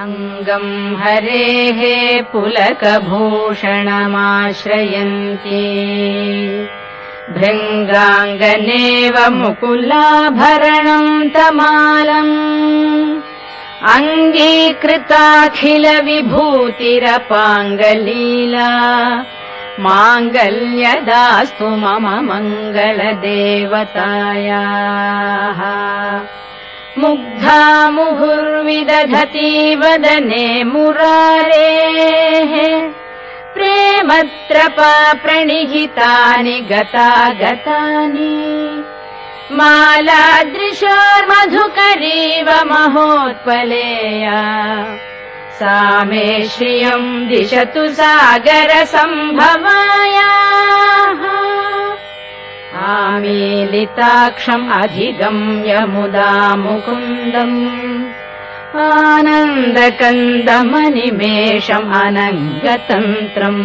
अङ्गम् हरेः पुलकभूषणमाश्रयन्ति। भृङ्गाङ्गनेव मुकुलाभरणम् तमालम्। अङ्गीकृताखिलविभूतिरपाङ्गलीला। माङ्गल्यदास्तु मम मङ्गलदेवतायाः मुग्धा मुहुर्विदधति वदने मुरारेः प्रेमत्रपा प्रणिहितानि गता गतानि मालादृशोर्मधुकरीव महोत्पलेया सा मे श्रियम् दिशतु सागरसम्भवायाः आमीलिताक्षम् अधिगम्य मुदा मुकुन्दम् आनन्दकन्दमनिमेषम् अनङ्गतन्त्रम्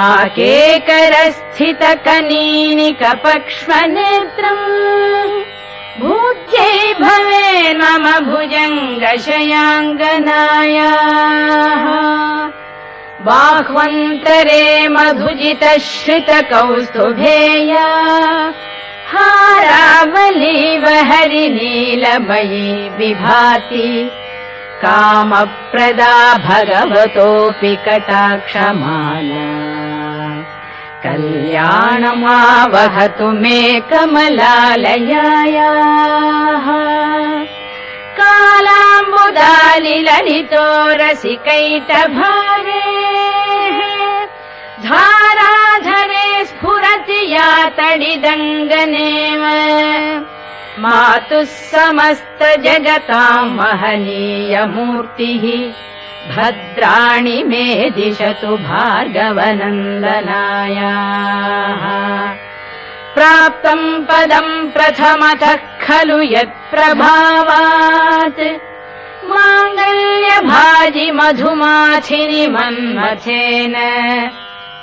आकेकरस्थितकनीनिकपक्ष्मनेत्रम् भूत्यै भवे मम भुजङ्गशयाङ्गनायाः बाह्वन्तरे मधुजितश्रितकौस्तुभेया हारावलीव हरिनीलमयी विभाति कामप्रदा भगवतोऽपि कटाक्षमाला कल्याणमावहतु मे कमलालयायाः कालाम्बुदालिललितो रसिकैटभारे धाराधरे स्फुरति या तडिदङ्गनेव मातुः समस्त जगताम् महनीयमूर्तिः। भद्राणि मे दिशतु भार्गवनन्दनायाः। प्राप्तम् पदम् प्रथमतः खलु यत्प्रभावात् माङ्गल्यभाजि मधुमाथिनि मन्मथेन।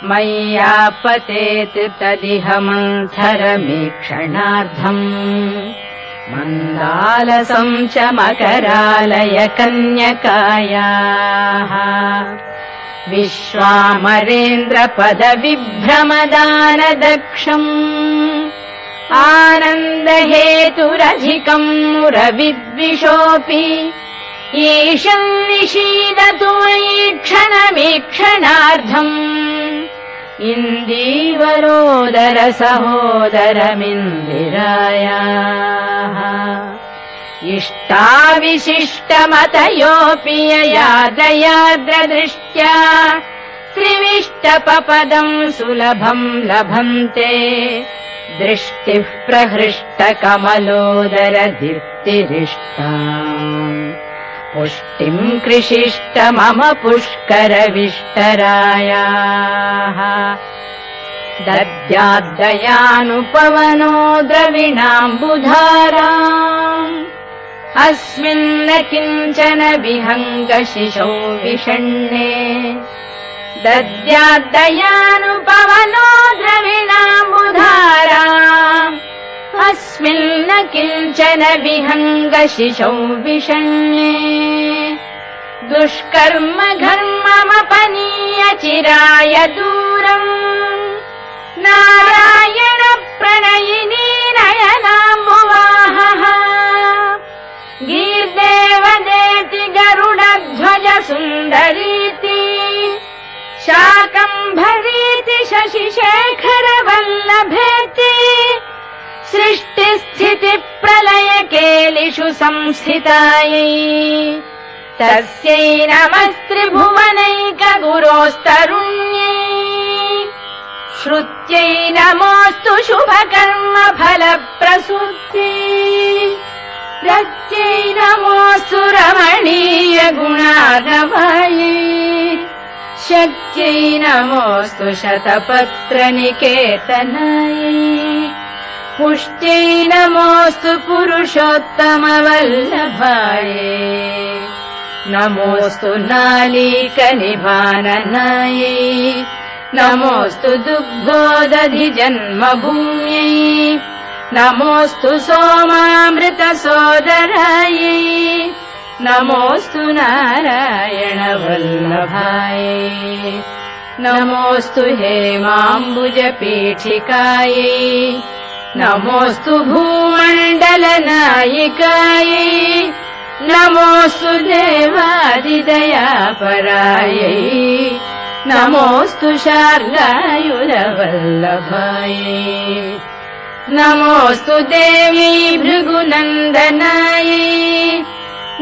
मय्यापतेत् तदिह मन्थरमीक्षणार्थम् मन्दालसम् च मकरालय कन्यकायाः विश्वामरेन्द्रपदविभ्रमदानदक्षम् आनन्दहेतुरधिकम् मुरविद्विषोऽपि। ईशम् निषीदतु क्षणमीक्षणार्धम् इन्दीवरोदर सहोदरमिन्दिरायाः इष्टाविशिष्टमतयोऽपि ययादयाद्रदृष्ट्या त्रिविष्टपपदम् सुलभम् लभन्ते दृष्टिः प्रहृष्टकमलोदर दीप्तिरिष्टा पुष्टिम् कृशिष्ट मम पुष्करविष्टरायाः। दद्याद्दयानुपवनो द्रविणाम्बुधाराम् अस्मिन्न किञ्चन विहङ्गशिशौ विषण्णे दद्याद्दयानुपवनो द्रविणाम्बुधाराम् अस्मिन्न किञ्चन विहङ्गशिशौ विषण्णे। दुष्कर्म घर्ममपनीय चिराय दूरम्। नारायण प्रणयिनी नयनाम्बुवाहः। गीर्देवदेति गरुडध्वज सुन्दरीति शाकम्भरीति शशिशेखर वल्लभेति सृष्टिस्थितिप्रलयकेलिषु संस्थितायै। तस्यै नमस्त्रिभुवनैकगुरोस्तरुण्यै। श्रुत्यै नमोऽस्तु शुभकर्म फलप्रसूत्यै प्रत्यै नमोऽस्तु रमणीय गुणादवायै शक्त्यै नमोऽस्तु शतपत्रनिकेतनायै। पुष्ट्यै नमोऽस्तु पुरुषोत्तमवल्लभाये। नमोऽस्तु नालीकनिभाननायै। नमोऽस्तु दुग्धोदधि जन्मभूम्यै नमोऽस्तु सोमामृतसोदरायै नमोऽस्तु नारायण वल्लभाय नमोऽस्तु हेमाम्बुजपीठिकायै। नमोऽस्तु भूमण्डलनायिकायै। नमोऽस्तु देवादिदयापरायै। नमोऽस्तु शार्गायुरवल्लभाय नमोऽस्तु देवी भृगुनन्दनायै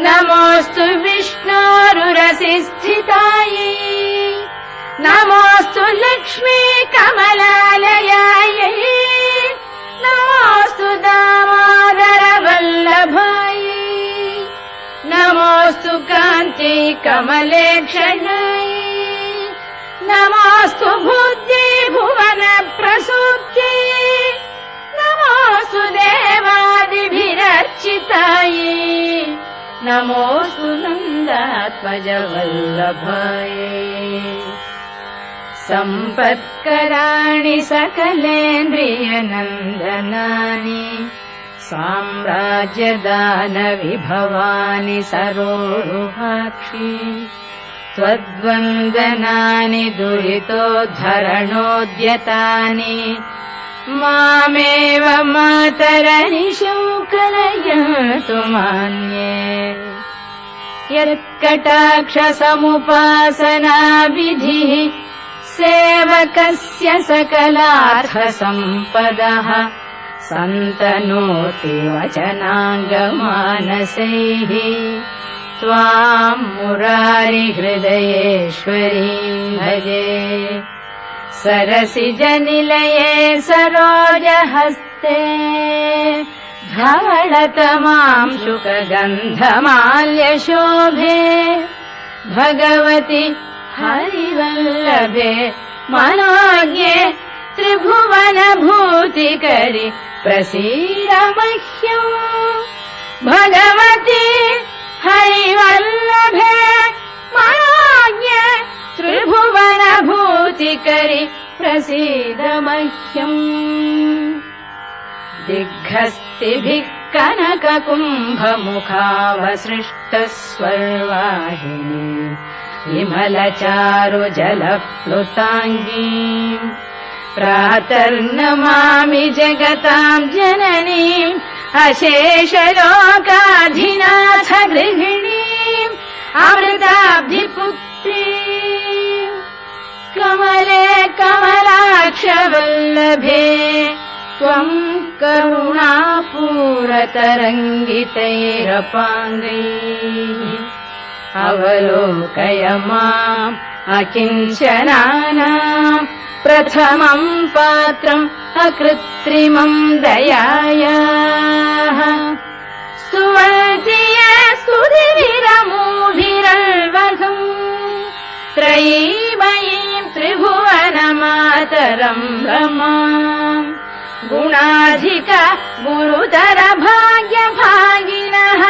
नमोऽस्तु विष्णोरुरसि स्थितायै नमोऽस्तु लक्ष्मी कमलालयायै नमोऽस्तु दामोदरवल्लभाय। नमोऽस्तु कान्त्यै कमलेक्षणाय नमोऽस्तु बुद्धि भुवन प्रसूत्यै नमोऽस्तु नन्दात्मजवल्लभाय सम्पत्कराणि सकलेन्द्रियनन्दनानि साम्राज्यदानविभवानि सरोरुहाक्षि त्वद्वन्दनानि दुरितोद्धरणोद्यतानि मामेव मातरनिशङ्करयतु मान्ये यत्कटाक्षसमुपासनाविधिः सेवकस्य सकलार्थसम्पदः सन्तनोति वचनाङ्गमानसैः। त्वाम् मुरारिहृदयेश्वरीम् भजे सरसि जनिलये सरोजहस्ते। धवळतमाम् शुकगन्धमाल्यशोभे। भगवति हरिवल्लभे मनोज्ञे त्रिभुवनभूतिकरि प्रसीद मह्यम्। भगवति हरिवल्लभे त्रिभुवनभूतिकरि प्रसीद मह्यम् दिग्घस्तिभिः कनककुम्भमुखावसृष्टस्वर्वाहिनी विमलचारु जलप्लुताङ्गी प्रातर्नमामि जगताम् जननीम् अशेषलोकाधिनाथ गृहिणीम् अमृताब्धिपुत्री कमले कमलाक्षवल्लभे त्वम् करुणापूरतरङ्गितैरपाङ्गैः अवलोकय माम् अकिञ्चनानाम् प्रथमम् पात्रम् अकृत्रिमम् दयायाः। सुवर्तिय सुधिरमूढिरल्वघम् त्रयीमयीम् त्रिभुवनमातरम् ब्रह्मा। गुणाधिक गुरुतर भाग्यभागिनः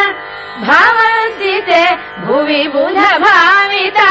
भवन्ति ते भुवि बुध भाविता